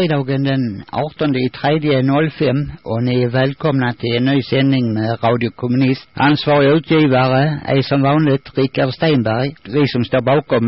fredagen den 18 i tredje 05 och ni är välkomna till en ny sändning med Radio Kommunist. Ansvarig utgivare är som vanligt Rickard Stenberg. Vi som står bakom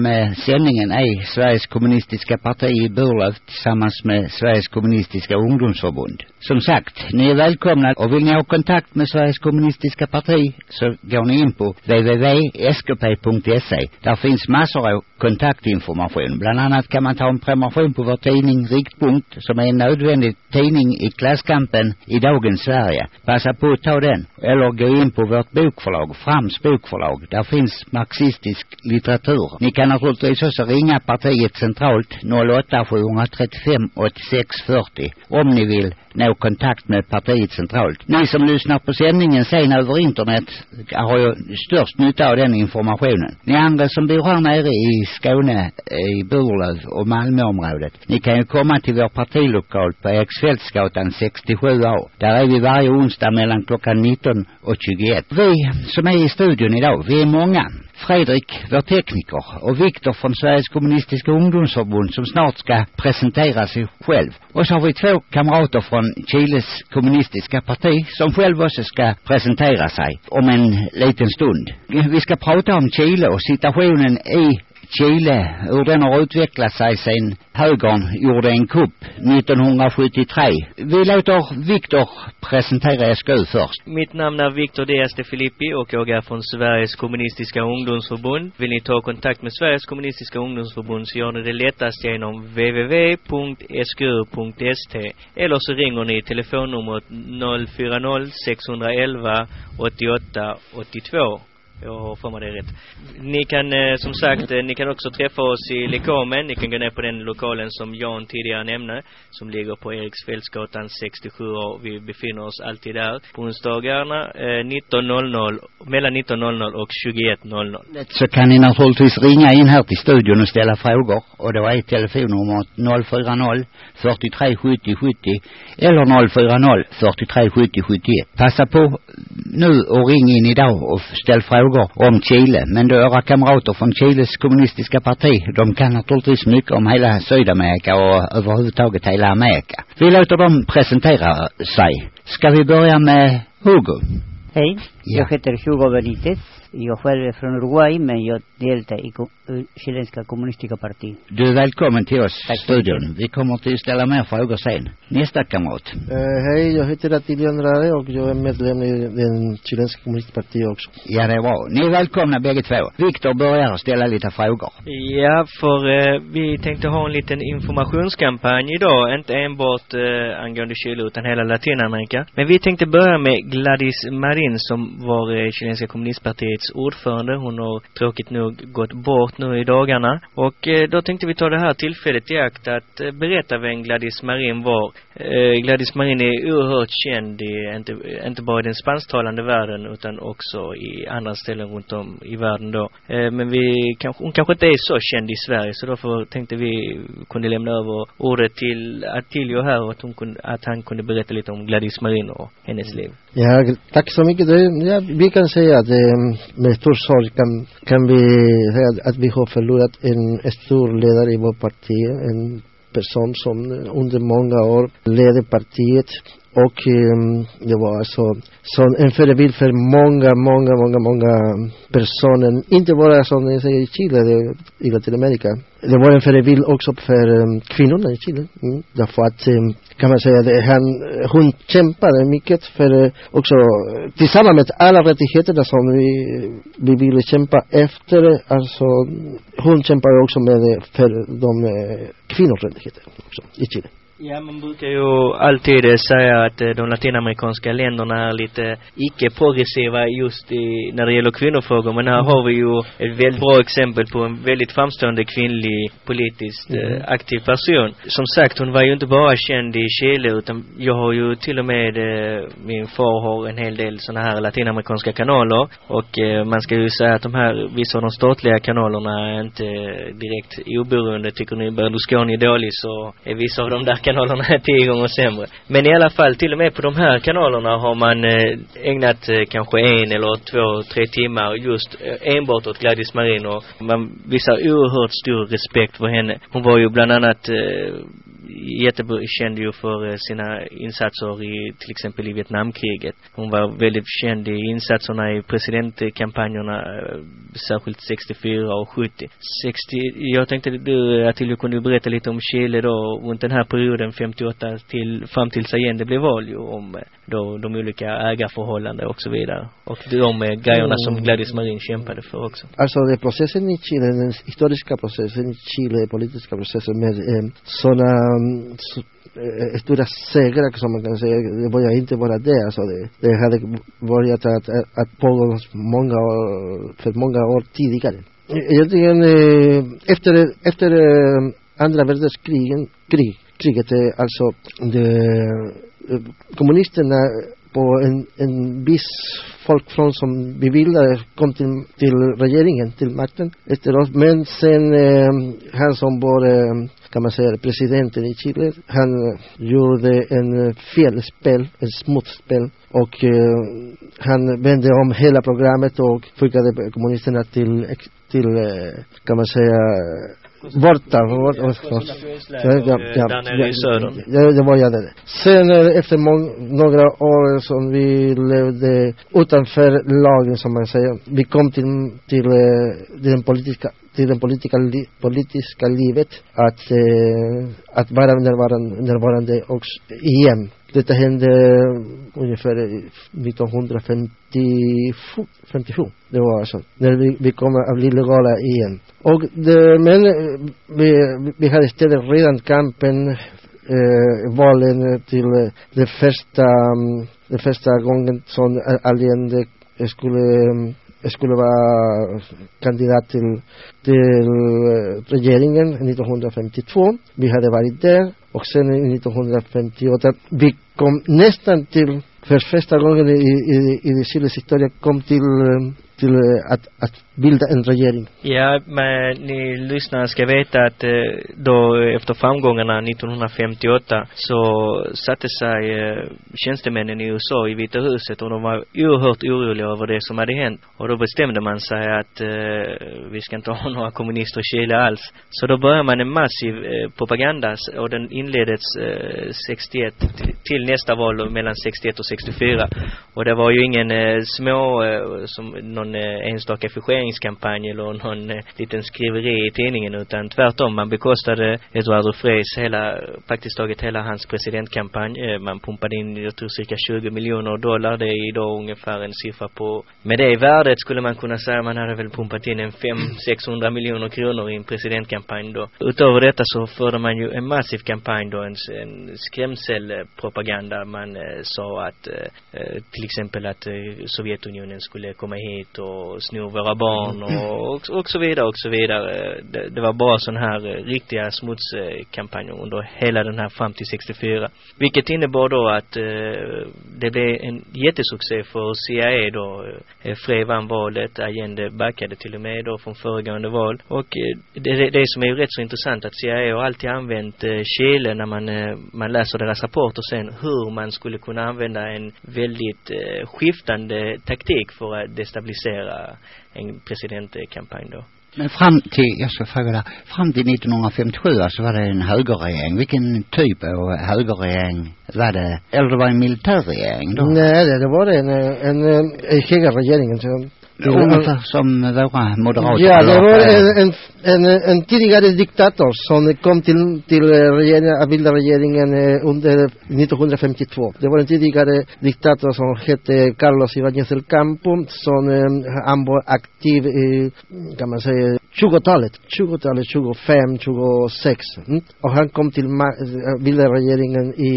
sändningen är Sveriges kommunistiska parti i Burlöv tillsammans med Sveriges kommunistiska ungdomsförbund. Som sagt, ni är välkomna och vill ni ha kontakt med Sveriges kommunistiska parti så går ni in på www.skp.se. Där finns massor av kontaktinformation. Bland annat kan man ta en prenumeration på vår tidning Riktpunkt som är en nödvändig tidning i klasskampen i dagens Sverige. Passa på att ta den. Eller gå in på vårt bokförlag, Frams bokförlag. Där finns marxistisk litteratur. Ni kan naturligtvis också ringa partiet centralt 08 735 86 40 om ni vill nå kontakt med partiet centralt. Ni som lyssnar på sändningen sen över internet har ju störst nytta av den informationen. Ni andra som bor här nere i Skåne, eh, i Burlöv och Malmöområdet. Ni kan ju komma till vår partilokal på Eriksfältsgatan 67A. Där är vi varje onsdag mellan klockan 19 och 21. Vi som är i studion idag, vi är många. Fredrik, vår tekniker, och Viktor från Sveriges kommunistiska ungdomsförbund som snart ska presentera sig själv. Och så har vi två kamrater från Chiles kommunistiska parti som själv också ska presentera sig om en liten stund. Vi ska prata om Chile och situationen i Chile, hur den har utvecklat sig sen högern gjorde en kupp 1973. Vi låter Viktor presentera SKU först. Mitt namn är Viktor Diaz de Filippi och jag är från Sveriges kommunistiska ungdomsförbund. Vill ni ta kontakt med Sveriges kommunistiska ungdomsförbund så gör ni det lättast genom www.sku.st eller så ringer ni telefonnumret 040 611 88 82 jag har för mig det rätt. Ni kan eh, som sagt, eh, ni kan också träffa oss i Lekamen. Ni kan gå ner på den lokalen som Jan tidigare nämnde. Som ligger på Eriksfältsgatan 67 och vi befinner oss alltid där. På onsdagarna eh, 19.00, mellan 19.00 och 21.00. Så kan ni naturligtvis ringa in här till studion och ställa frågor. Och då är telefonnumret 040 43 70 70 eller 040 43 70 71. Passa på nu och ring in idag och ställ frågor om Chile. Men våra kamrater från Chiles kommunistiska parti, de kan naturligtvis mycket om hela Sydamerika och överhuvudtaget hela Amerika. Vi låter dem presentera sig. Ska vi börja med Hugo? Hej, Ja. jag heter Hugo Benitez. Jag själv är från Uruguay men jag deltar i ko- eh, chilenska kommunistiska partiet. Du är välkommen till oss Tack studion. Vi kommer att ställa mer frågor sen. Nästa kamrat. Eh, hej, jag heter Attilio Andrade och jag är medlem i den chilenska kommunistpartiet också. Ja, det är bra. Ni är välkomna bägge två. Viktor börjar ställa lite frågor. Ja, för eh, vi tänkte ha en liten informationskampanj idag. Inte enbart eh, angående Chile utan hela Latinamerika. Men vi tänkte börja med Gladys Marin som var eh, chilenska kommunistpartiets ordförande. Hon har tråkigt nog gått bort nu i dagarna. Och eh, då tänkte vi ta det här tillfället i akt att eh, berätta vem Gladys Marin var. Eh, Gladys Marin är oerhört känd i, inte, inte bara i den spansktalande världen utan också i andra ställen runt om i världen då. Eh, men vi kanske, hon kanske inte är så känd i Sverige så därför tänkte vi kunde lämna över ordet till Attilio här och att hon kunde, att han kunde berätta lite om Gladys Marin och hennes liv. Ja, tack så mycket. Det, ja, vi kan säga att eh, med stor sorg kan, kan vi säga att vi har förlorat en stor ledare i vårt parti. En person som under många år ledde partiet och ehm, um, det var alltså som en förebild för många, många, många, många personer. Inte bara som jag säger i Chile, det, i Latinamerika. Det var en förebild också för um, kvinnorna i Chile. Mm. Därför att um, kan man säga det, han, hon kämpade mycket för uh, också tillsammans med alla rättigheterna som vi, vi ville kämpa efter. Alltså hon kämpade också med för de uh, kvinnors rättigheter också i Chile. Ja, man brukar ju alltid eh, säga att eh, de latinamerikanska länderna är lite icke-progressiva just i, när det gäller kvinnofrågor. Men här har vi ju ett väldigt bra exempel på en väldigt framstående kvinnlig politiskt eh, aktiv person. Som sagt, hon var ju inte bara känd i Chile utan jag har ju till och med, min far har en hel del såna här latinamerikanska kanaler. Och man ska ju säga att de här, vissa av de statliga kanalerna är inte direkt oberoende. Tycker ni Berlusconi är dålig så är vissa av de där kanalerna kanalerna är tio gånger sämre. Men i alla fall, till och med på de här kanalerna har man eh, ägnat eh, kanske en eller två, tre timmar just eh, enbart åt Gladys Marin och man visar oerhört stor respekt för henne. Hon var ju bland annat eh, jättekänd ju för eh, sina insatser i till exempel i Vietnamkriget. Hon var väldigt känd i insatserna i presidentkampanjerna, eh, särskilt 64 och 70. 60, jag tänkte du Attilio kunde berätta lite om Chile då runt den här perioden 58 till fram till Allende blev vald ju om eh, då de olika ägarförhållanden och så vidare. Och de grejerna som Mm. Gladys Marin kämpade för också. Alltså det processen i Chile, den historiska processen i Chile, politiska processen med eh, sådana Mm, eh, stora segrar som man kan säga, det började inte vara det. Alltså det, det hade börjat att, att, pågå många, år- för många år tidigare. Egentligen eh, efter, efter eh, andra världskriget, krig, kriget, alltså det, eh, kommunisterna på en, en viss folkfront som beviljade, kom till, till regeringen, till makten efter oss. Men sen eh, han som var, eh, kan man säga, presidenten i Chile, han eh, gjorde en eh, felspel, ett smutspel och eh, han vände om hela programmet och skickade kommunisterna till, till eh, kan man säga, borta. Ja, där nere i södern. Ja, det var jag där. Sen eh, efter några år som vi levde utanför lagen som man säger. Vi kom till, till eh, den politiska till den politiska, li, politiska livet att, eh, att vara närvarande, närvarande också igen. Detta hände eh, ungefär 1957, 57. Det var alltså när vi, vi kom att bli legala igen. Och det, men eh, vi, vi hade istället redan kampen eh, valen till eh, det första, mm, den det första gången som Allende skulle mm, skulle vara kandidat till, till eh, regeringen 1952. Vi hade varit där och sen 1958 vi kom nästan till för första gången i, i, i Chiles historia kom till, eh, till eh, att, att bilda en regering. Ja, men ni lyssnare ska veta att eh, då efter framgångarna 1958 så satte sig eh, tjänstemännen i USA i Vita huset och de var oerhört oroliga över det som hade hänt. Och då bestämde man sig att eh, vi ska inte ha några kommunister i Chile alls. Så då började man en massiv eh, propaganda och den inleddes eh, 61 till, till nästa val mellan 61 och 64. Och det var ju ingen eh, små, eh, som någon eh, enstaka affischeringskampanj eller någon eh, liten skriveri i tidningen utan tvärtom. Man bekostade Eduardo Freys hela, praktiskt taget hela hans presidentkampanj. Eh, man pumpade in, jag tror cirka 20 miljoner dollar. Det är idag ungefär en siffra på, med det värdet skulle man kunna säga man hade väl pumpat in en 500-600 miljoner kronor i en presidentkampanj då. Utöver detta så förde man ju en massiv kampanj då, en, en skrämselpropaganda. Man eh, sa att eh, eh till exempel att eh, Sovjetunionen skulle komma hit och sno våra barn och, och, och så vidare och så vidare. Det, det var bara sån här eh, riktiga smutskampanjer under hela den här fram till 64. Vilket innebar då att eh, det blev en jättesuccé för CIA då. Eh, Frey vann valet, Allende backade till och med då från föregående val. Och eh, det, det, det som är ju rätt så intressant att CIA har alltid använt eh, Chile när man, eh, man läser deras rapporter sen hur man skulle kunna använda en väldigt eh, skiftande taktik för att destabilisera en presidentkampanj då. Men fram till, jag ska fråga där, fram till 1957 alltså var det en högerregering. Vilken typ av högerregering var det? Eller det var en militärregering då? Nej, det, det var en, en, en, en högerregering. Ungefär som våra moderater. Ja, det var en, en, en, en tidigare diktator som kom till, till eh, regeringen, att bilda regeringen eh, under 1952. Det var en tidigare diktator som hette Carlos Ibáñez del Campo som eh, han var aktiv i, kan man säga, 20-talet. 20-talet, 25, 26. Mm. Och han kom till eh, bilda regeringen i,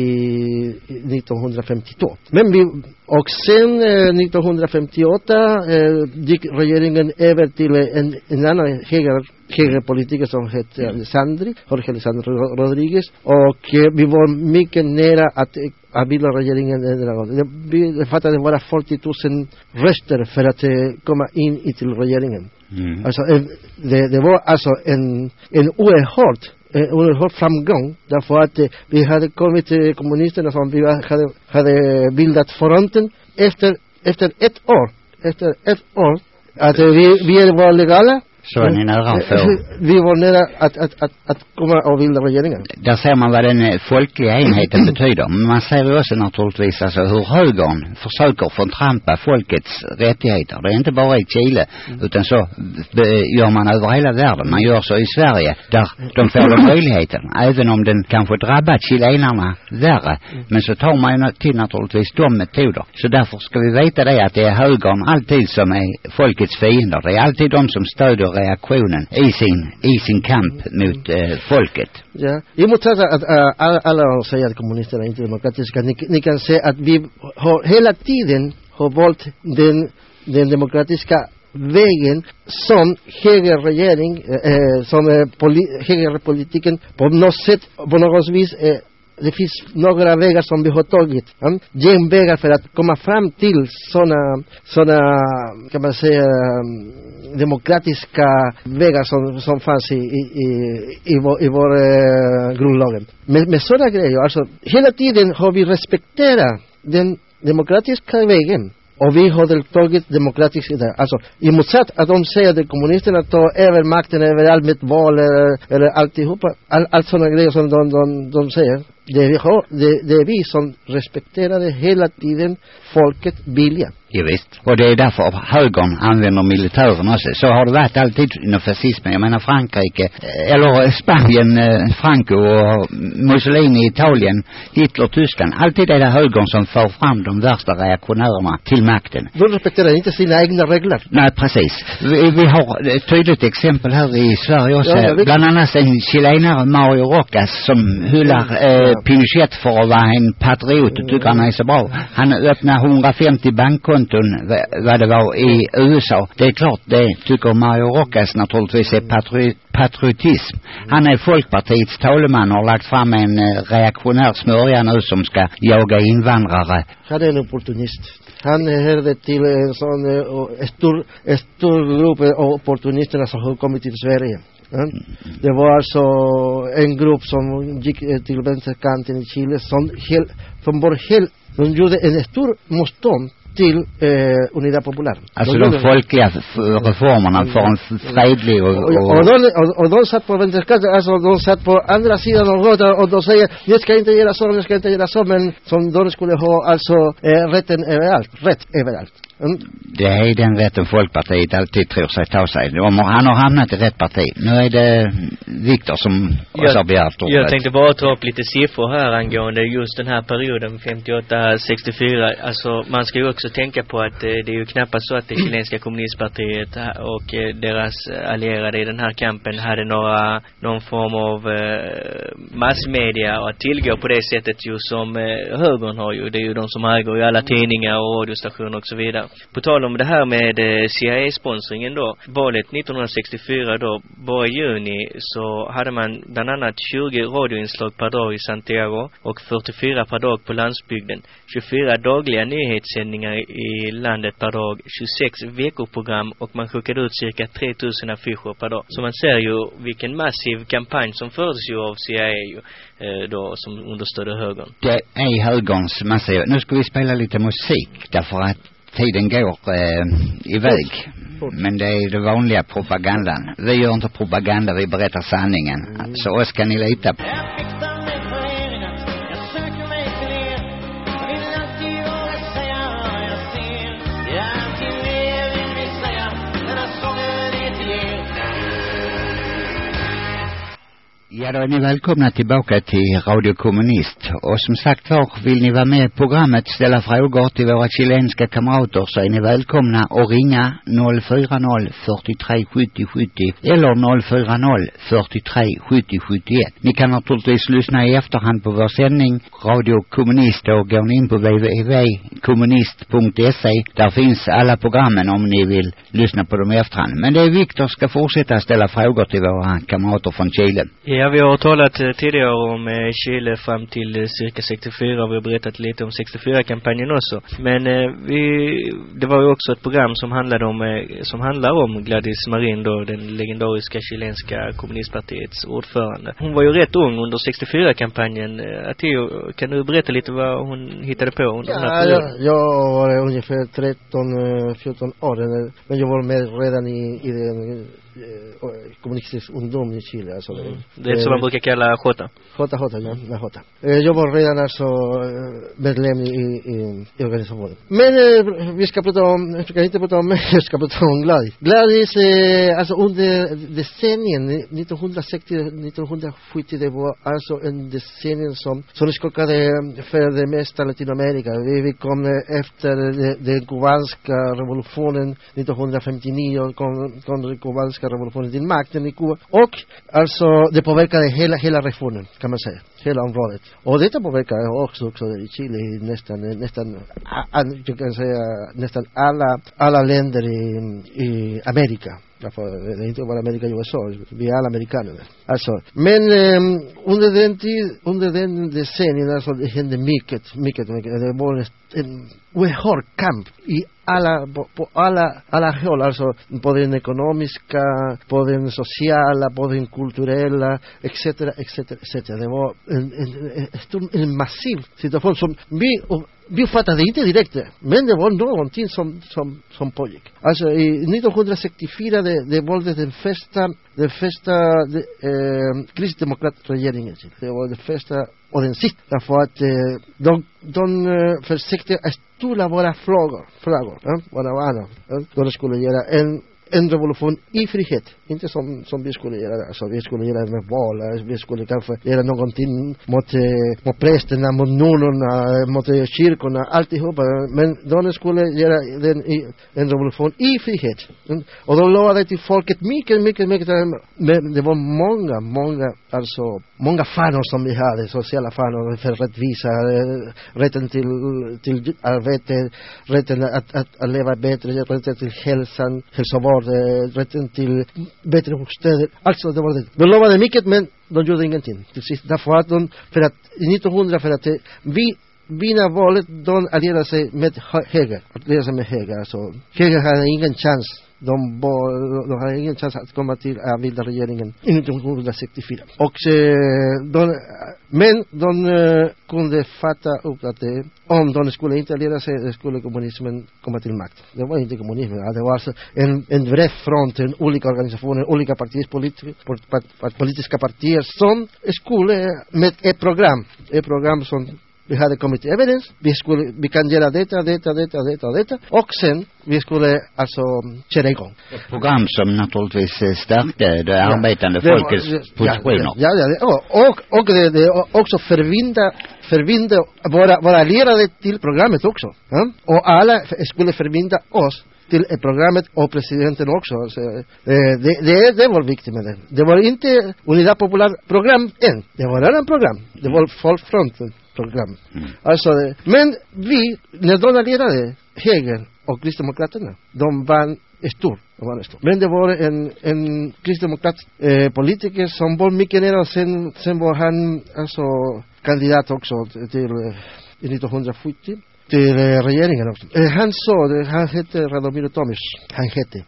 i 1952. Men vi, och sen eh, 1958 eh, gick regeringen över till eh, en, en annan höger, högerpolitiker som hette Alessandri, Jorge Alessandro Ro- Rodriguez. Och eh, vi var mycket nära att, eh, att bilda regeringen. Det, vi- det fattades bara 40 000 röster för att eh, komma in i till regeringen. Mm. Alltså, eh, det, det var alltså en, en oerhört en oerhörd framgång därför att eh, vi hade kommit till kommunisterna som vi hade, hade bildat fronten efter, efter ett år efter ett år att eh, vi, vi var legala Så är ni nära att få. Vi var nära att, att, att, att komma och bilda regeringen. Där ser man vad den eh, folkliga enheten betyder. Men man ser också naturligtvis alltså hur högern försöker förtrampa folkets rättigheter. Det är inte bara i Chile utan så be- gör man över hela världen. Man gör så i Sverige där de får den möjligheten. Även om den kanske drabbat chilenarna värre. Men så tar man till naturligtvis de metoder. Så därför ska vi veta det att det är högern alltid som är folkets fiender. Det är alltid de som stödjer reaktionen i sin, i sin kamp mot eh, folket. Ja. I motsats att äh, alla, alla säger att kommunisterna inte är demokratiska. Ni, ni kan se att vi har hela tiden har valt den, den demokratiska vägen som högerregering, äh, som äh, poli, högerpolitiken på något sätt, på något vis äh, det finns några vägar som vi har tagit. Ja? Genvägar för att komma fram till sådana, sådana kan man säga, demokratiska eh, vägar som, som fanns i, i, i, i vår, i vår eh, grundlagen. Med, med sådana grejer, alltså hela tiden har vi respekterat den demokratiska vägen. Och vi har deltagit demokratiskt i det. Alltså, i motsats att de säger att kommunisterna tar över makten överallt med val eller, eller alltihopa, all, allt sådana grejer som de, de, de säger. Det, vi har, det, det är vi som respekterade hela tiden folkets vilja. Ja, visst. Och det är därför högern använder militären också. Så har det varit alltid inom fascismen. Jag menar Frankrike, eh, eller Spanien, eh, Franco och Mussolini, Italien, Hitler, Tyskland. Alltid är det högern som för fram de värsta reaktionärerna till makten. De respekterar inte sina egna regler. Nej, precis. Vi, vi har ett tydligt exempel här i Sverige också. Ja. Bland annat en chilenare, Mario Rocas, som hyllar eh, Pinochet för att vara en patriot och tycker han är så bra. Han öppnade 150 bankkonton, va- vad det var, i USA. Det är klart, det tycker Mario Rocas naturligtvis är patri patriotism. Han är Folkpartiets talman och har lagt fram en eh, reaktionär smörja nu som ska jaga invandrare. Han är en opportunist. Han hörde till en sån eh, och en stor, en stor grupp av opportunisterna som har kommit till Sverige. Ja. Det var alltså en grupp som gick till vänsterkanten i Chile som, hel, som var helt, de gjorde en stor motstånd till eh, Unidad Popular. Alltså de folkliga reformerna för en f- fredlig och, och, och, och de, och, och de satt på vänsterkanten, alltså de satt på andra sidan av gatan och de säger ni ska inte göra så, ni ska inte göra så, men som de skulle ha alltså eh, rätten överallt, rätt överallt. Mm. det är den rätten Folkpartiet alltid tror sig ta sig. Har, han har hamnat i rätt parti. Nu är det Viktor som också har begärt ordet. Jag tänkte bara ta upp lite siffror här angående just den här perioden 58-64. Alltså man ska ju också tänka på att eh, det är ju knappast så att det chilenska kommunistpartiet och eh, deras allierade i den här kampen hade några, någon form av eh, massmedia att tillgå på det sättet ju som eh, högern har ju. Det är ju de som äger ju alla tidningar och radiostationer och så vidare. På tal om det här med eh, CIA-sponsringen då. Valet 1964 då, bara i juni så hade man bland annat 20 radioinslag per dag i Santiago och 44 per dag på landsbygden. 24 dagliga nyhetssändningar i landet per dag, 26 veckoprogram och man skickade ut cirka 3000 affischer per dag. Så man ser ju vilken massiv kampanj som fördes ju av CIA ju, eh, då, som understödde högern. Det är högerns massiv. Nu ska vi spela lite musik därför att tiden går eh, iväg. Men det är det vanliga propagandan. Vi gör inte propaganda, vi berättar sanningen. Så oss kan ni lita på. Ja, då är ni välkomna tillbaka till Radio Kommunist. Och som sagt var, vill ni vara med i programmet, ställa frågor till våra chilenska kamrater så är ni välkomna att ringa 040 43 70 70 eller 040 43 70 71. Ni kan naturligtvis lyssna i efterhand på vår sändning, Radio Kommunist. och går ni in på www.kommunist.se. Där finns alla programmen om ni vill lyssna på dem i efterhand. Men det är Viktor ska fortsätta ställa frågor till våra kamrater från Chile. Ja, vi har talat eh, tidigare om eh, Chile fram till eh, cirka 64. Vi har berättat lite om 64-kampanjen också. Men vi, det var ju också ett program som handlade om, som handlar om Gladys Marin då, den legendariska chilenska kommunistpartiets ordförande. Hon var ju rätt ung under 64-kampanjen. Eh, Atteo, kan du berätta lite vad hon hittade på under den här Ja, perioden? jag, var ungefär 13, eh, 14 år, men jag var med redan i, i den eh, kommunistisk ungdom i Chile. Alltså, Mm. Det är som man brukar kalla Jota. JJ, ja, med J. Eh, Jag var redan alltså eh, medlem i, i, i organisationen. Men eh, vi ska prata om, jag ska inte prata om mig, jag ska prata om Gladys. Gladys, eh, alltså under decennien 1960-1970, det var alltså en decennium som, som skakade för det mesta Latinamerika. Vi, vi kom eh, efter de- den kubanska revolutionen 1959, kom, kom den kubanska revolutionen din makten i Kuba. Och alltså det påverkade hela, hela regionen kan man säga. Hela området. Och detta påverkade också, också i Chile nästan, nästan, jag kan säga nästan alla, alla länder i, i Amerika. Därför, det eh, är inte bara Amerika och USA, vi är alla amerikaner. Alltså, men eh, under den tid, under den decennien, alltså det hände mycket, mycket, mycket. Det var en oerhörd kamp i alla, alla, alla håll, alltså på den ekonomiska, på den sociala, på den kulturella, etc, etc, etc. En, en, en, vi, och vi men det var någonting som, som, som pågick. Alltså i 1964, det, det var den första, den första de, eh, kristdemokratregeringen. Det och den sista. Därför att eh, de, de eh, försökte stula våra frågor, frågor ja, våra vanor. Ja, de skulle göra en en revolution i frihet. Inte som, som vi skulle göra. Alltså, vi skulle göra med val. Vi skulle kanske göra någonting mot, eh, mot prästerna, mot nunnorna, mot eh, kyrkorna, alltihopa. Men de skulle göra den i, en revolution i frihet. Mm. Och de lovade till folket mycket, mycket, mycket. Men det var många, många, alltså, många fanor som vi hade. Sociala fanor för rättvisa, eh, rätten till, till arbete, rätten att, att, att leva bättre, rätten till hälsan, hälsovård, eh, rätten till bättre bostäder. Alltså det var det. De lovade mycket men de gjorde ingenting till sist. Därför att de, för att 1900, för att vi vinna valet, de allierade sig med Hö- höger. Allierade sig med höger. Alltså, höger hade ingen chans. De, var, de hade ingen chans att komma till äh, att bilda regeringen 1964. Och eh, de, men de eh, kunde fatta upp att det, om de skulle inte leda sig, eh, skulle kommunismen komma till makt. Det var inte kommunismen, det var alltså en, en bred front, en olika organisationer, olika partier, politi, politiska partier som skulle eh, med ett program, ett program som vi hade kommit överens, vi, skulle, vi kan göra detta, detta, detta, detta, detta och sen vi skulle alltså köra igång. Ett program som naturligtvis eh, stärkte det arbetande Det var- folkets ja, positioner. Ja, ja, det, och, och, och det, det också förbinda, förbinda våra, våra allierade till programmet också. Ja? Och alla skulle förbinda oss till eh, programmet och presidenten också. Så, eh, det, det, det var viktigt med det. Det var inte Unidad Popular program än. Det var annat program. Det var Folkfronten program. Mm. Alltså, men vi, när de allierade, högern och kristdemokraterna, de vann stor. De vann stor. Men det var en, en kristdemokrat eh, politiker som var mycket nära och sen, sen var han alltså kandidat också till eh, 1970 till eh, regeringen också. Eh, han sa, han hette Radomiro Tomic, han hette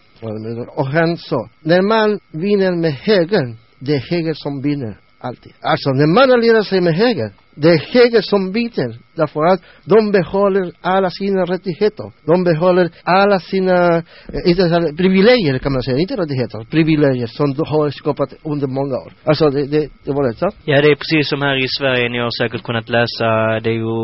och han sa, när man vinner med högern, det är höger som vinner alltid. Alltså när man allierar sig med höger, det är Hegel som biter, Därför att de behåller alla sina rättigheter. De behåller alla sina inte, privilegier kan man säga, inte rättigheter, privilegier som de har skapat under många år. Alltså det, det, det var det, så? Ja, det är precis som här i Sverige. Ni har säkert kunnat läsa, det är ju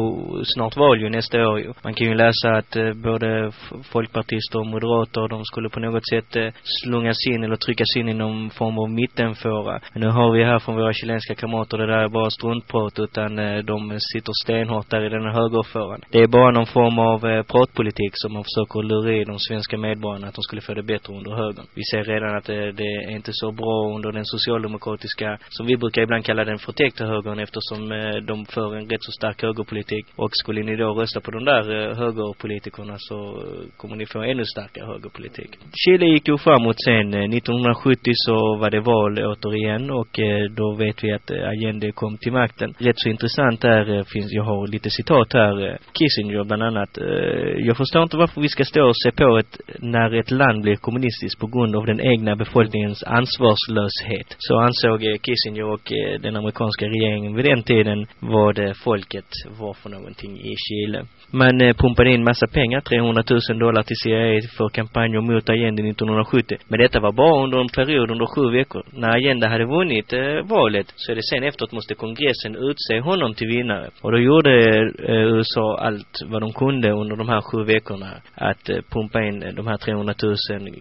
snart val ju nästa år ju. Man kan ju läsa att eh, både folkpartister och moderater, de skulle på något sätt eh, slungas in eller tryckas in i någon form av mittenfåra. Men nu har vi här från våra chilenska kamrater, det där är bara struntprat utan Eh, de sitter stenhårt där i den högerföran. högerfåran. Det är bara någon form av eh, pratpolitik som man försöker lura i de svenska medborgarna att de skulle få det bättre under högern. Vi ser redan att det, det är inte så bra under den socialdemokratiska, som vi brukar ibland kalla den förtäckta högern eftersom eh, de för en rätt så stark högerpolitik. Och skulle ni då rösta på de där eh, högerpolitikerna så kommer ni få ännu starkare högerpolitik. Chile gick ju framåt sen. 1970 så var det val återigen och eh, då vet vi att Allende kom till makten. Rätt så intressant där eh, finns, jag har lite citat här, eh, Kissinger bland annat. Eh, jag förstår inte varför vi ska stå och se på ett, när ett land blir kommunistiskt på grund av den egna befolkningens ansvarslöshet. Så ansåg eh, Kissinger och eh, den amerikanska regeringen vid den tiden vad folket var för någonting i Chile. Man pumpade in massa pengar, 300 000 dollar till CIA för kampanjer mot Allende 1970. Men detta var bara under en period under sju veckor. När Allende hade vunnit eh, valet så är det sen efteråt måste kongressen utse honom honom till vinnare. Och då gjorde eh, USA allt vad de kunde under de här sju veckorna att eh, pumpa in de här 300 000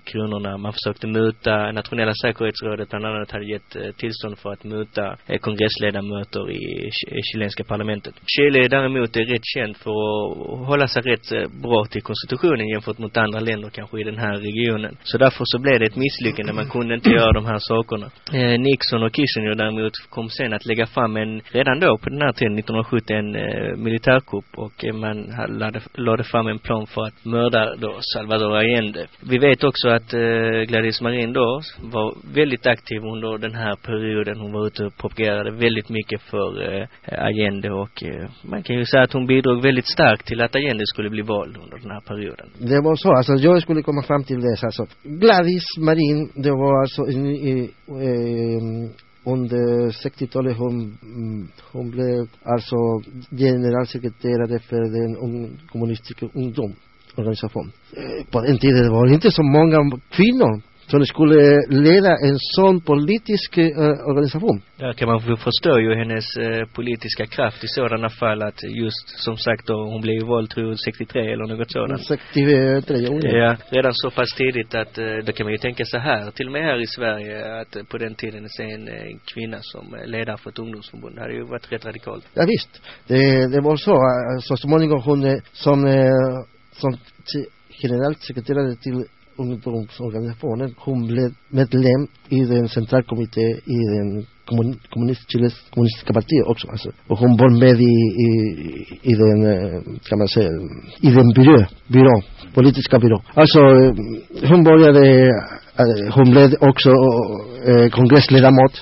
kronorna. Man försökte muta, nationella säkerhetsrådet bland annat hade gett eh, tillstånd för att muta eh, kongressledamöter i, i eh, chilenska parlamentet. Chile däremot är rätt känt för att hålla sig rätt eh, bra till konstitutionen jämfört mot andra länder kanske i den här regionen. Så därför så blev det ett misslyckande. Man kunde inte göra de här sakerna. Eh, Nixon och Kissinger däremot kom sen att lägga fram en, redan då på den här tiden, 1970, en eh, militärkupp och eh, man hade- lade, lade fram en plan för att mörda då Salvador Allende. Vi vet också att eh, Gladys Marin då var väldigt aktiv under den här perioden. Hon var ute och propagerade väldigt mycket för eh, Allende och eh, man kan ju säga att hon bidrog väldigt starkt till att Allende skulle bli vald under den här perioden. Det var så, alltså jag skulle komma fram till det så alltså. Gladys Marin, det var alltså en i, eh, eh under 60-talet hon, mm, hon blev alltså generalsekreterare för den un, kommunistiska ungdomsorganisationen. På den tiden var det eh, inte så många kvinnor som skulle leda en sån politisk eh, organisation. Där kan man förstå ju hennes eh, politiska kraft i sådana fall att just som sagt då, hon blev ju vald tror jag 63 eller något sådant. 63 år. Ja, redan så pass tidigt att eh, då kan man ju tänka så här, till och med här i Sverige, att på den tiden se en eh, kvinna som eh, ledare för ett ungdomsförbund hade ju varit rätt radikalt. Ja, visst. Det, det var så. eh, Så småningom hon som, som generalsekreterare till ungdomsorganisationen, hon blev medlem i den centralkommitté i den kommun, kommunist, Chiles kommunistiska partiet också. Alltså. Och hon var med i, i, i den, eh, kan man säga, i den byrå, byrå politiska byrå. Alltså, eh, hon började, eh, hon blev också eh, kongressledamot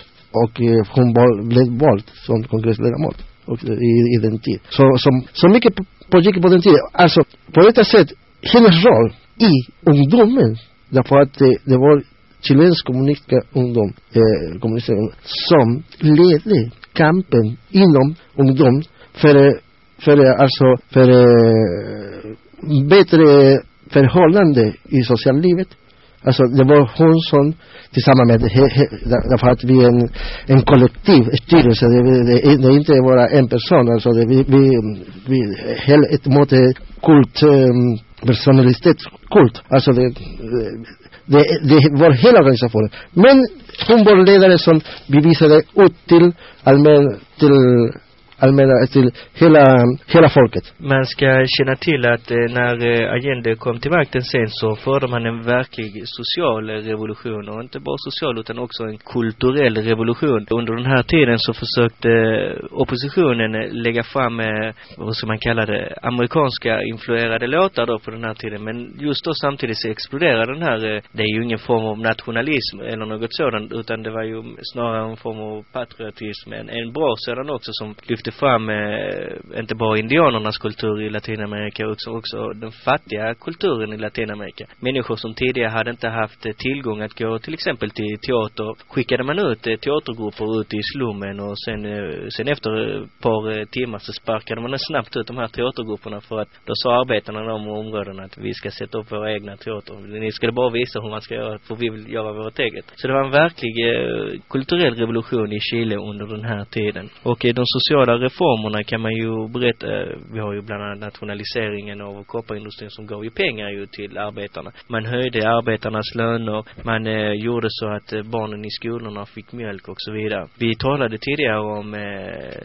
och eh, hon var, blev vald som kongressledamot och, i, i den tiden. Så, som, så mycket pågick på den tiden. Alltså, på detta sätt, hennes roll i ungdomen, därför att det, det var chilensk kommunistiska ungdom, eh, kommunistiska ungdom, som ledde kampen inom ungdom för, för alltså, för eh, bättre förhållande i sociallivet. Alltså det var hon som tillsammans med, he, he, därför att vi är en, en kollektiv styrelse, det, det, det är inte bara en person, alltså det, vi, vi, vi hela ett mått eh, kult, um, personalitetskult, alltså det, det, det var hela organisationen. Men hon var ledare som bevisade ut till allmän, till allmänna, till hela, hela folket. Man ska känna till att eh, när eh, Allende kom till makten sen så förde man en verklig social revolution och inte bara social utan också en kulturell revolution. Under den här tiden så försökte eh, oppositionen eh, lägga fram, eh, vad ska man kalla det, amerikanska influerade låtar då på den här tiden. Men just då samtidigt så exploderade den här, eh, det är ju ingen form av nationalism eller något sådant utan det var ju snarare en form av patriotism, en, en bra sådan också som lyfte fram eh, inte bara indianernas kultur i Latinamerika också, också den fattiga kulturen i Latinamerika. Människor som tidigare hade inte haft eh, tillgång att gå till exempel till teater skickade man ut eh, teatergrupper ut i slummen och sen, eh, sen efter ett par eh, timmar så sparkade man snabbt ut de här teatergrupperna för att då sa arbetarna i de områdena att vi ska sätta upp våra egna teater. Ni ska bara visa hur man ska göra för vi vill göra vårt eget. Så det var en verklig eh, kulturell revolution i Chile under den här tiden. Och eh, de sociala reformerna kan man ju berätta, eh, vi har ju bland annat nationaliseringen av kopparindustrin som gav ju pengar ju till arbetarna. Man höjde arbetarnas löner, man eh, gjorde så att eh, barnen i skolorna fick mjölk och så vidare. Vi talade tidigare om eh,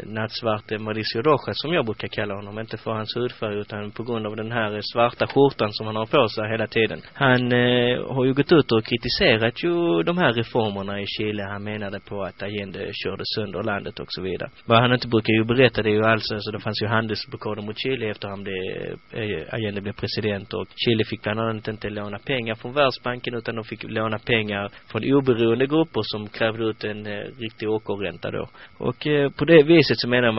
nattsvarte Mauricio Rojas som jag brukar kalla honom, inte för hans hudfärg utan på grund av den här svarta skjortan som han har på sig hela tiden. Han eh, har ju gått ut och kritiserat ju de här reformerna i Chile. Han menade på att Allende körde sönder landet och så vidare. Vad han inte brukar ju berättade ju alltså, alltså det fanns ju handelsblockader mot Chile efter han blev, eh, Allende blev president och Chile fick bland annat inte låna pengar från Världsbanken utan de fick låna pengar från oberoende grupper som krävde ut en eh, riktig ockerränta då. Och eh, på det viset så menar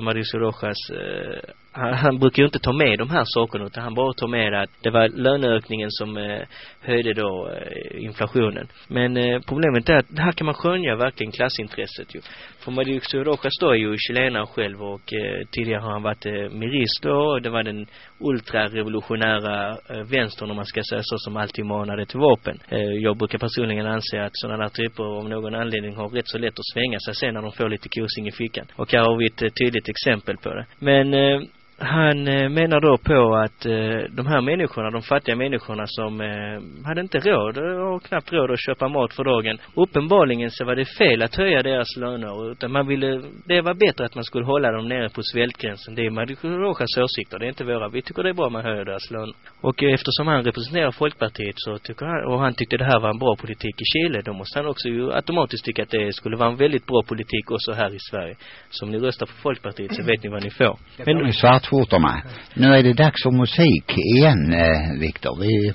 Mauricio Rojas eh, han, han brukar ju inte ta med de här sakerna utan han bara tar med att det var löneökningen som eh, höjde då eh, inflationen. Men eh, problemet är att här kan man skönja verkligen klassintresset ju. För Mauricio Rojas då är ju chilenare själv och eh, tidigare har han varit eh, mirist då och det var den ultrarevolutionära eh, vänstern om man ska säga så som alltid manade till vapen. Eh, jag brukar personligen anse att sådana där typer av någon anledning har rätt så lätt att svänga sig sen när de får lite kosing i fickan. Och här har vi ett eh, tydligt exempel på det. Men eh, han eh, menar då på att eh, de här människorna, de fattiga människorna som eh, hade inte råd och knappt råd att köpa mat för dagen. Uppenbarligen så var det fel att höja deras löner utan man ville, det var bättre att man skulle hålla dem nere på svältgränsen. Det är Mauricio Rojas åsikter, det är inte våra. Vi tycker det är bra att man höjer deras löner. Och eftersom han representerar Folkpartiet så tycker han, och han tyckte det här var en bra politik i Chile, då måste han också ju automatiskt tycka att det skulle vara en väldigt bra politik också här i Sverige. Så om ni röstar på Folkpartiet så vet ni vad ni får. Men de. Nu är det dags för musik igen, eh, Viktor. Vi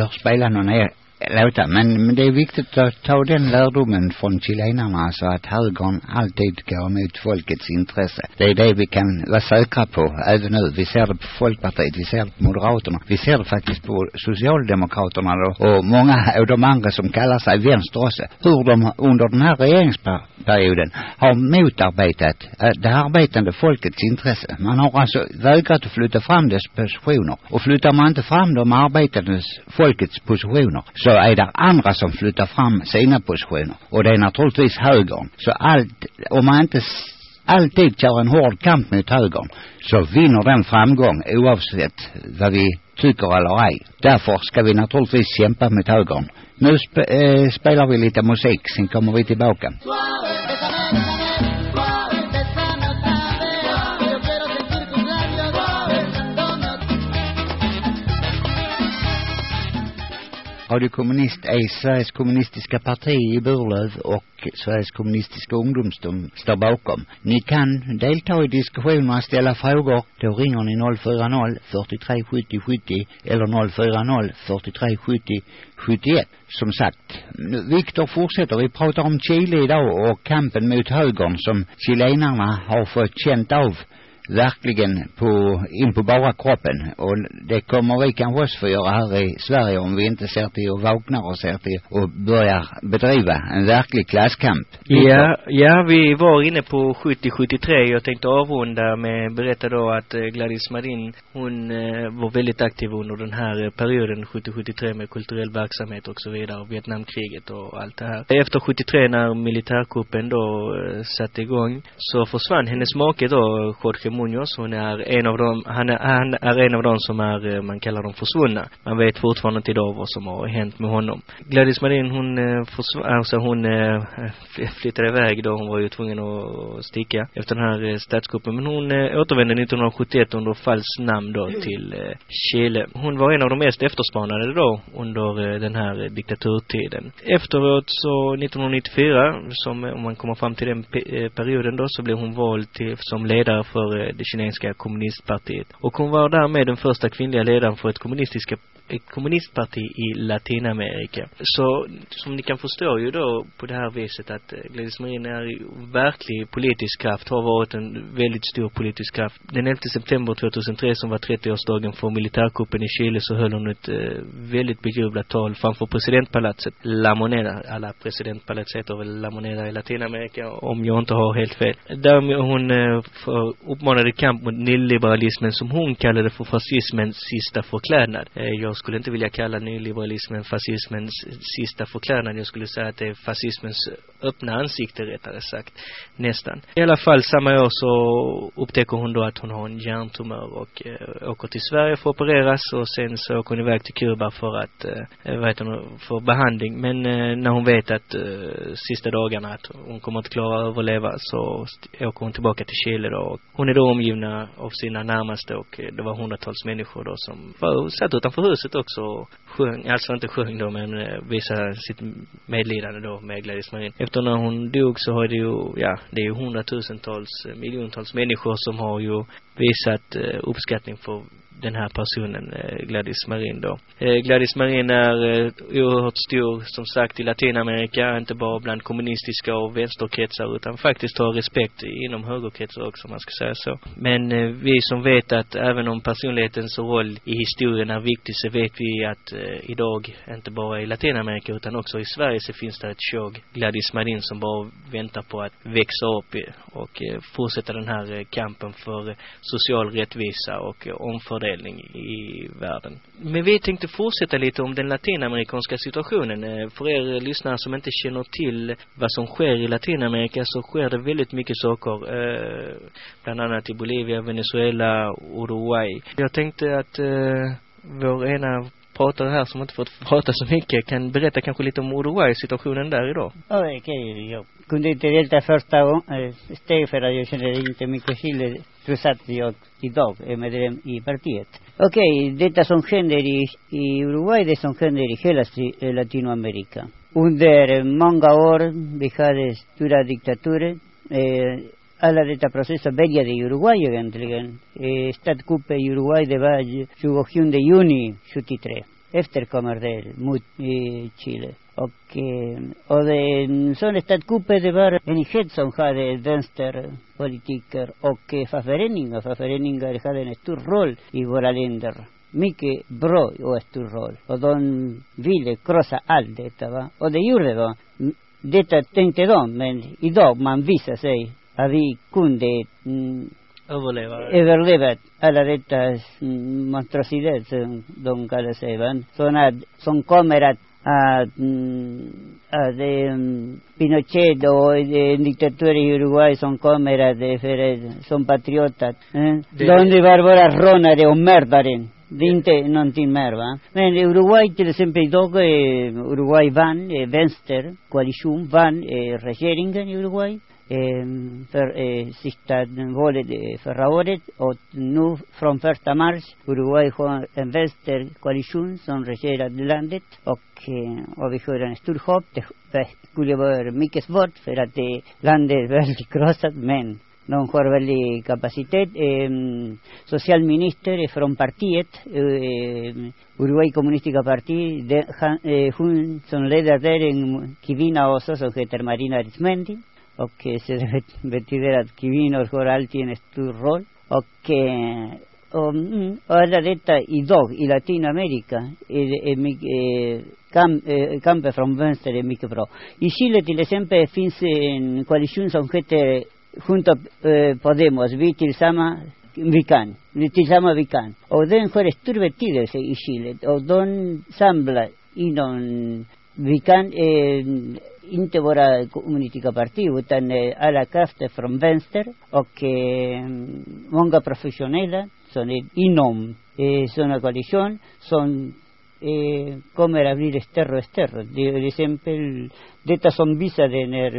får spela någon låta. Men, men det är viktigt att ta den lärdomen från chilenarna så att högern alltid går emot folkets intresse. Det är det vi kan vara säkra på även nu. Vi ser det på Folkpartiet, vi ser det på Moderaterna, vi ser det faktiskt på Socialdemokraterna då, och många av de andra som kallar sig vänster också. Hur de under den här regeringsperioden har motarbetat eh, det arbetande folkets intresse. Man har alltså vägrat att flytta fram dess positioner. Och flyttar man inte fram de arbetandes folkets positioner så så är det andra som flyttar fram sina positioner. Och det är naturligtvis högern. Så allt, om man inte alltid kör en hård kamp mot högern så vinner den framgång oavsett vad vi tycker eller ej. Därför ska vi naturligtvis kämpa mot högern. Nu sp äh, spelar vi lite musik, sen kommer vi tillbaka. Mm. Radio Kommunist är Sveriges kommunistiska parti i Burlöv och Sveriges kommunistiska ungdomsdom står bakom. Ni kan delta i diskussionerna och ställa frågor. Då ringer ni 040 43 70 70 eller 040 43 70 71. Som sagt, Viktor fortsätter. Vi pratar om Chile idag och kampen mot högern som chilenarna har fått känt av verkligen på, in på bara kroppen. Och det kommer vi kanske också få göra här i Sverige om vi inte ser till och vaknar och ser till och börjar bedriva en verklig klasskamp. Ja, ja, vi var inne på 70-73. Jag tänkte avrunda med berätta då att eh, Gladys Marin, hon eh, var väldigt aktiv under den här eh, perioden 70-73 med kulturell verksamhet och så vidare, och Vietnamkriget och allt det här. Efter 73 när militärkuppen då satte igång så försvann hennes make då, Jorge Munoz. Hon är en av dem, han är, han är en av dem som är, eh, man kallar dem försvunna. Man vet fortfarande inte idag vad som har hänt med honom. Gladys Marin hon eh, försvann, alltså hon eh, flyttade iväg då. Hon var ju tvungen att sticka efter den här eh, statskuppen. Men hon eh, återvände 1971 under falskt namn då till eh, Chile. Hon var en av de mest efterspanade då under den här diktaturtiden. Efteråt så 1994, som om man kommer fram till den pe- perioden då, så blev hon vald till, som ledare för eh, Eh, det kinesiska kommunistpartiet. Och hon var därmed den första kvinnliga ledaren för ett kommunistiska ett kommunistparti i Latinamerika. Så som ni kan förstå ju då på det här viset att eh, Gladys Marin är ju verklig politisk kraft, har varit en väldigt stor politisk kraft. Den 11 september 2003 som var 30-årsdagen för militärkuppen i Chile så höll hon ett eh, väldigt bejublat tal framför presidentpalatset La Moneda. Alla presidentpalats heter väl La Moneda i Latinamerika om jag inte har helt fel. Där hon eh, uppmanade utmanade kamp mot nyliberalismen som hon kallade för fascismens sista förklädnad. Eh, jag skulle inte vilja kalla nyliberalismen fascismens sista förklädnad. Jag skulle säga att det är fascismens öppna ansikte rättare sagt. Nästan. I alla fall samma år så upptäcker hon då att hon har en hjärntumör och eh, åker till Sverige för att opereras och sen så åker hon iväg till Kuba för att, eh, eh vad heter det, för behandling. Men eh, när hon vet att eh, sista dagarna att hon kommer inte klara att överleva så st- åker hon tillbaka till Chile då. Och hon är då omgivna av sina närmaste och eh, det var hundratals människor då som var, satt utanför huset också och sjöng, alltså inte sjöng då men eh, visade sitt medlidande då med Gladys Marin. Efter när hon dog så har det ju, ja, det är ju hundratusentals, eh, miljontals människor som har ju visat uppskattning för den här personen, eh, Gladys Marin då. Eh, Gladys Marin är eh, oerhört stor, som sagt, i Latinamerika, inte bara bland kommunistiska och vänsterkretsar, utan faktiskt har respekt inom högerkretsar också, om man ska säga så. Men eh, vi som vet att även om personlighetens roll i historien är viktig, så vet vi att idag, inte bara i Latinamerika, utan också i Sverige, så finns det ett tjog Gladys Marin som bara väntar på att växa upp och eh, fortsätta den här kampen för social rättvisa och omfördelning omfördelning i världen. Men vi tänkte fortsätta lite om den latinamerikanska situationen. Eh, För er lyssnare som inte känner till vad som sker i Latinamerika så sker det väldigt mycket saker. Eh, bland annat i Bolivia, Venezuela, Uruguay. Jag tänkte att eh, vår ena pratare här som inte fått prata så mycket kan berätta kanske lite om Uruguay, situationen där idag. Ja, det kan jag. Jag kunde inte delta första eh, steget för att jag kände inte mycket till trots att jag idag eh, är medlem i partiet. Okej, detta som händer i, i Uruguay, det som händer i hela Latinamerika. Eh, Under många år vi hade stora diktaturer. Eh, alla detta processer började i Uruguay egentligen. Eh, statskuppen i Uruguay det var ju 27 juni 73. Efter kommer det mot eh, Chile. Och, eh, och det, en sån statskupp det var enighet som hade vänsterpolitiker och eh, fackföreningar. Fackföreningar hade en stor roll i våra länder. Mycket bra och stor roll. Och de ville krossa allt detta va. Och det gjorde de. Detta tänkte de, men idag man visar sig Había cunde Everlevat alla detta monstrositet som de kallar sig. Sådana som kommer att att, att um, Pinochet och diktaturer i Uruguay som kommer att, för, som patrioter. Eh? De var bara rånare och mördare. Det är inte någonting mer va. Men Uruguay till exempel idag, eh, Uruguay vann, eh, vänster, koalition vann eh, regeringen i Uruguay. Ehm, för eh, sista valet eh, förra året och nu från första mars Uruguay har en vänsterkoalition som regerar landet och, eh, och vi har en stor hopp. Det, det skulle vara mycket svårt för att eh, landet är väldigt krossat men de har väldigt eh, kapacitet. Eh, socialminister från partiet, eh, Uruguay kommunistiska parti, de, han, eh, hon som leder där en kvinna också som heter Marina Arismendi. Och betyder att kvinnor har alltid en stor roll. Och, och, och alla detta idag i Latinamerika är, är mycket, eh, kamp, eh, kampen från vänster är mycket Chile till exempel finns en Junto Podemos, vi tillsammans vi kan, tillsammans vi kan. Den Chile. Och de samlar inom eh, inte vara kommunistiska parti utan eh, alla krafter från vänster och eh, många professionella som är inom eh, sådana koalition som eh, kommer att bli större och större. Till exempel detta som visade när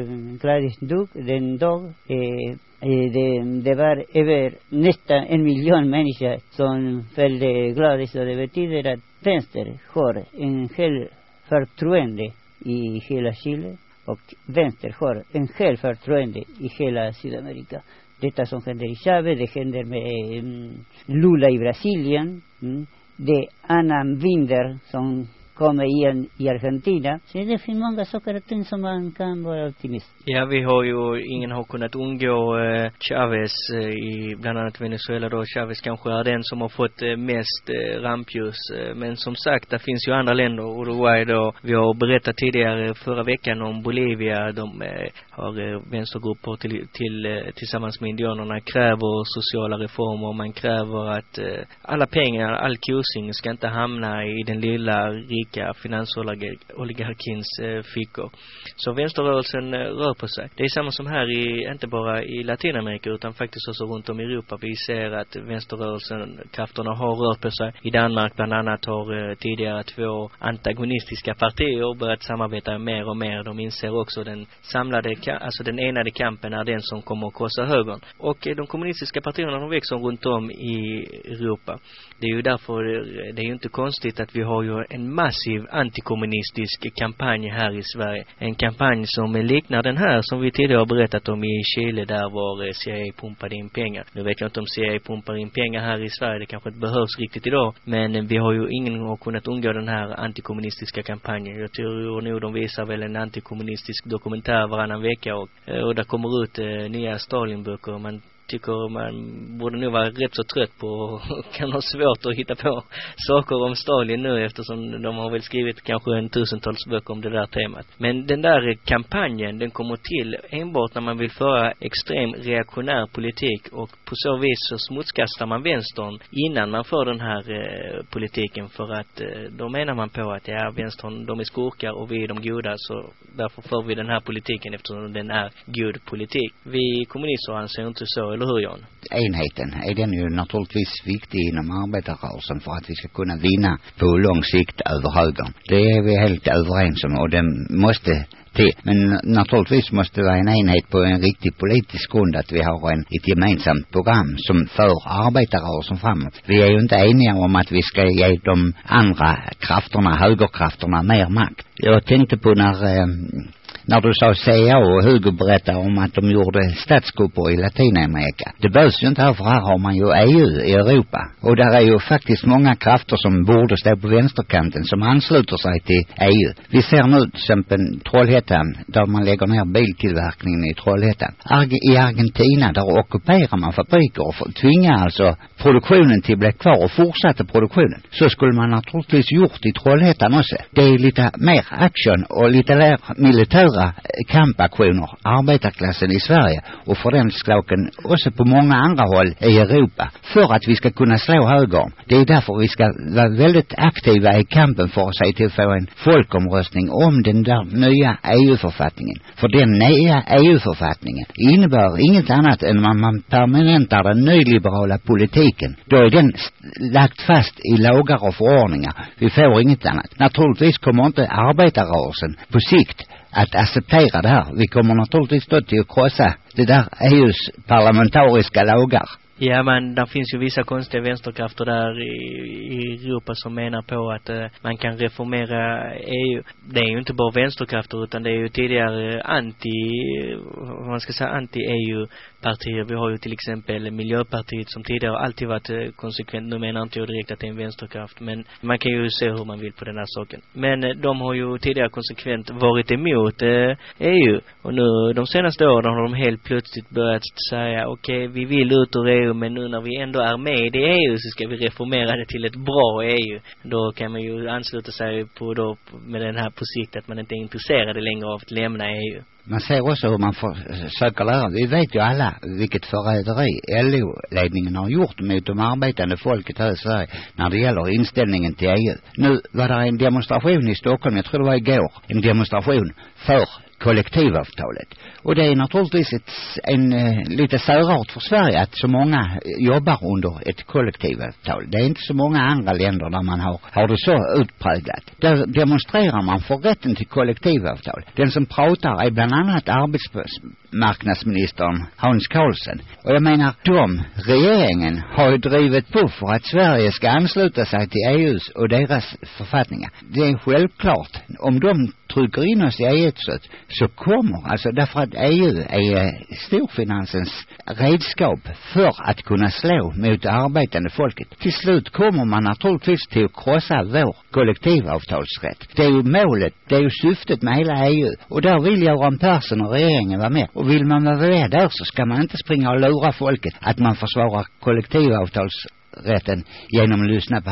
Gladys dog, den dag, eh, eh, det, det var över nästan en miljon människor som följde Gladys och det betyder att vänster har en hel förtroende i hela Chile och vänster har en hel förtroende i hela Sydamerika. Detta som händer i Chávez, det händer med mm, Lula i Brasilien. Mm. Det är annan vinder som kommer igen i Argentina. Så det finns många saker och ting som man kan vara optimist. Ja, vi har ju, ingen har kunnat undgå eh, Chavez eh, i bland annat Venezuela då. Chavez kanske är den som har fått eh, mest eh, rampljus. Eh, men som sagt, det finns ju andra länder, Uruguay då. Vi har berättat tidigare förra veckan om Bolivia. De eh, har eh, vänstergrupper till, till, eh, tillsammans med indianerna kräver sociala reformer. Man kräver att eh, alla pengar, all kosing ska inte hamna i den lilla rika finansoligarkins eh, fickor. Så vänsterrörelsen eh, rör på sig. Det är samma som här i, inte bara i Latinamerika utan faktiskt också runt om i Europa. Vi ser att vänsterrörelsen, krafterna har rört på sig. I Danmark bland annat har eh, tidigare två antagonistiska partier börjat samarbeta mer och mer. De inser också den samlade, alltså den enade kampen är den som kommer att krossa högern. Och eh, de kommunistiska partierna de växer runt om i Europa. Det är ju därför, eh, det är ju inte konstigt att vi har ju en massiv antikommunistisk kampanj här i Sverige. En kampanj som liknar den här som vi tidigare har berättat om i Chile där var eh, CIA pumpade in pengar. Nu vet jag inte om CIA pumpar in pengar här i Sverige, det kanske inte behövs riktigt idag. Men eh, vi har ju ingen har kunnat undgå den här antikommunistiska kampanjen. Jag tror nog de visar väl en antikommunistisk dokumentär varannan vecka och, och där kommer ut eh, nya Stalinböcker. Man tycker man borde nog vara rätt så trött på och kan ha svårt att hitta på saker om Stalin nu eftersom de har väl skrivit kanske en tusentals böcker om det där temat. Men den där kampanjen, den kommer till enbart när man vill föra extrem reaktionär politik och på så vis så smutskastar man vänstern innan man för den här eh, politiken för att eh, då menar man på att ja, vänstern, de är skurkar och vi är de goda så därför för vi den här politiken eftersom den är god politik. Vi kommunister anser inte så, eller hur Jan? enheten är den ju naturligtvis viktig inom arbetarrörelsen för att vi ska kunna vinna på lång sikt över högern. Det är vi helt överens om och den måste till. Men naturligtvis måste det vara en enhet på en riktig politisk grund att vi har en, ett gemensamt program som för arbetarrörelsen framåt. Vi är ju inte eniga om att vi ska ge de andra krafterna, högerkrafterna, mer makt. Jag tänkte på när eh, när du sa CIA och Hugo berättade om att de gjorde statskupper i Latinamerika. Det behövs ju inte här för här har man ju EU i Europa. Och där är ju faktiskt många krafter som borde stå på vänsterkanten som ansluter sig till EU. Vi ser nu till exempel Trollhättan där man lägger ner biltillverkningen i Trollhättan. Arge, I Argentina där ockuperar man fabriker och får- tvingar alltså produktionen till att bli kvar och fortsätta produktionen. Så skulle man naturligtvis gjort i Trollhättan också. Det är lite mer action och lite mer militär eh, kampaktioner, arbetarklassen i Sverige och för den slaken också på många andra håll i Europa för att vi ska kunna slå högern. Det är därför vi ska vara väldigt aktiva i kampen för att se till att få en folkomröstning om den där nya EU-författningen. För den nya EU-författningen innebär inget annat än att man permanentar den nyliberala politiken. Då är den lagt fast i lagar och förordningar. Vi får inget annat. Naturligtvis kommer inte arbetarrörelsen på sikt att acceptera det här. Vi kommer naturligtvis då till att krossa det där EUs parlamentariska lagar. Ja, men det finns ju vissa konstiga vänsterkrafter där i, i Europa som menar på att eh, man kan reformera EU. Det är ju inte bara vänsterkrafter utan det är ju tidigare anti, vad man ska säga, anti-EU-partier. Vi har ju till exempel Miljöpartiet som tidigare alltid varit eh, konsekvent. Nu menar inte jag direkt att det är en vänsterkraft, men man kan ju se hur man vill på den här saken. Men eh, de har ju tidigare konsekvent varit emot eh, EU. Och nu de senaste åren har de helt plötsligt börjat säga okej, vi vill ut ur EU men nu när vi ändå är med i EU så ska vi reformera det till ett bra EU. Då kan man ju ansluta sig på då med den här på sikt att man inte är intresserad längre av att lämna EU. Man ser också hur man försöker lära. Vi vet ju alla vilket förräderi LO-ledningen har gjort mot de arbetande folket här i Sverige när det gäller inställningen till EU. Nu var det en demonstration i Stockholm, jag tror det var igår, en demonstration för kollektivavtalet. Och det är naturligtvis ett, en eh, lite särart för Sverige att så många eh, jobbar under ett kollektivavtal. Det är inte så många andra länder där man har, har det så utpräglat. Där demonstrerar man för rätten till kollektivavtal. Den som pratar är bland annat arbetsmarknadsministern Hans Karlsson. Och jag menar, de, regeringen, har ju drivit på för att Sverige ska ansluta sig till EUs och deras författningar. Det är självklart, om de trycker in oss i EU så kommer, alltså därför att EU är storfinansens redskap för att kunna slå mot det arbetande folket. Till slut kommer man naturligtvis till att krossa vår kollektivavtalsrätt. Det är ju målet, det är ju syftet med hela EU. Och där vill Göran Persson och regeringen vara med. Och vill man vara med där så ska man inte springa och lura folket att man försvarar kollektivavtals rätten genom att lyssna på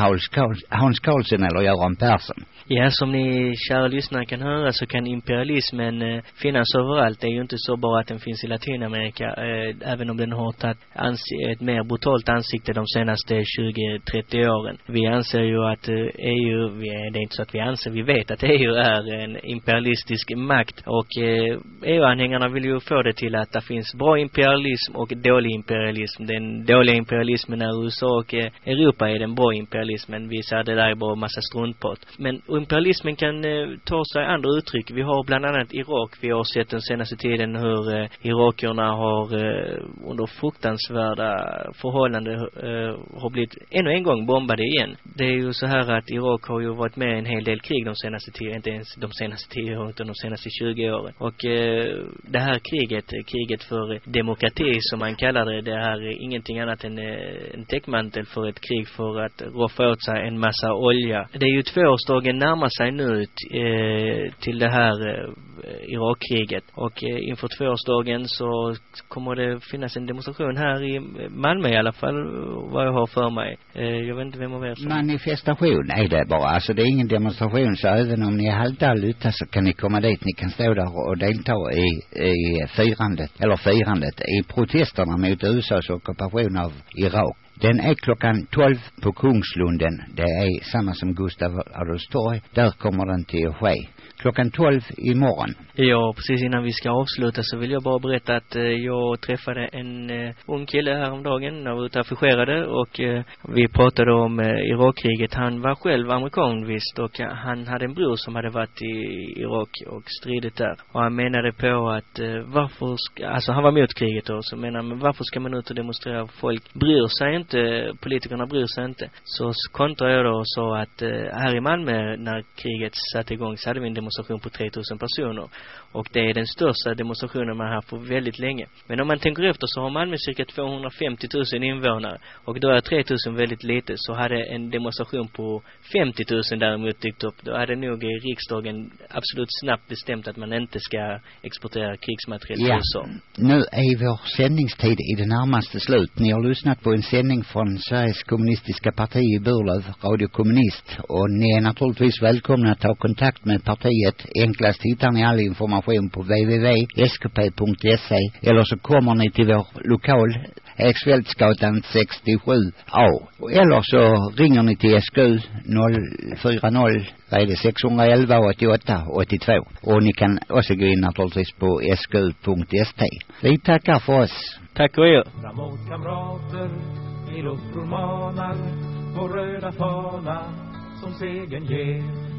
Hans, Karlsson eller Göran Persson. Ja, som ni kära lyssnare kan höra så kan imperialismen eh, finnas överallt. Det är ju inte så bara att den finns i Latinamerika, eh, även om den har tagit ett mer brutalt ansikte de senaste 20-30 åren. Vi anser ju att eh, EU, vi det är inte så att vi anser, vi vet att EU är en imperialistisk makt och eh, EU-anhängarna vill ju få det till att det finns bra imperialism och dålig imperialism. Den dåliga imperialismen är USA och eh, Europa är den bra imperialismen. Vi säger det där är bara massa struntprat. Men imperialismen kan eh, ta sig andra uttryck. Vi har bland annat Irak. Vi har sett den senaste tiden hur eh, irakierna har eh, under fruktansvärda förhållanden eh, har blivit ännu en gång bombade igen. Det är ju så här att Irak har ju varit med i en hel del krig de senaste tio, inte ens de senaste tio åren utan de senaste 20 åren. Och eh, det här kriget, kriget för demokrati som man kallar det, det här är ingenting annat än eh, en täckmantel för ett krig för att roffa åt sig en massa olja. Det är ju tvåårsdagen närmar sig nu eh, till det här eh, Irakkriget. Och eh, inför tvåårsdagen så kommer det finnas en demonstration här i Malmö i alla fall, vad jag har för mig. Eh, jag vet inte vem av er som... Manifestation är det bara. Alltså det är ingen demonstration så även om ni är halvdalluta så kan ni komma dit. Ni kan stå där och delta i, i firandet, eller firandet, i protesterna mot USAs ockupation av Irak. Den är klockan 12 på Kungslunden. Det är samma som Gustav Adolfs torg. Där kommer den till att ske klockan 12 imorgon. Ja, precis innan vi ska avsluta så vill jag bara berätta att eh, jag träffade en eh, ung kille häromdagen när vi var ute och affischerade och eh, vi pratade om eh, Irakkriget. Han var själv amerikan visst och eh, han hade en bror som hade varit i Irak och stridit där. Och han menade på att eh, varför ska, alltså han var mot kriget då, så menar men varför ska man ut och demonstrera? Folk bryr sig inte, politikerna bryr sig inte. Så kontrade jag då och sa att eh, här i Malmö när kriget satte igång så hade vi en demonstration demonstration på 3000 personer. Och det är den största demonstrationen man har haft på väldigt länge. Men om man tänker efter så har Malmö cirka 250 000 invånare. Och då är 3000 väldigt lite. Så hade en demonstration på 50 000 däremot dykt upp. Då hade nog riksdagen absolut snabbt bestämt att man inte ska exportera krigsmateriel till USA. Nu är vår sändningstid i det närmaste slut. Ni har lyssnat på en sändning från Sveriges kommunistiska parti i Burlöv, Radio Kommunist. Och ni är naturligtvis välkomna att ta kontakt med partiet Internet. Enklast hittar ni all information på www.skp.se eller så kommer ni till vår lokal Eriksfältsgatan 67A. Eller så ringer ni till SKU 040 vad är det, 611 88 82. Och ni kan också gå in naturligtvis på sku.st. Vi tackar för oss. Tack och er. Framåt kamrater, till uppror manar, vår röda fana som segern ger.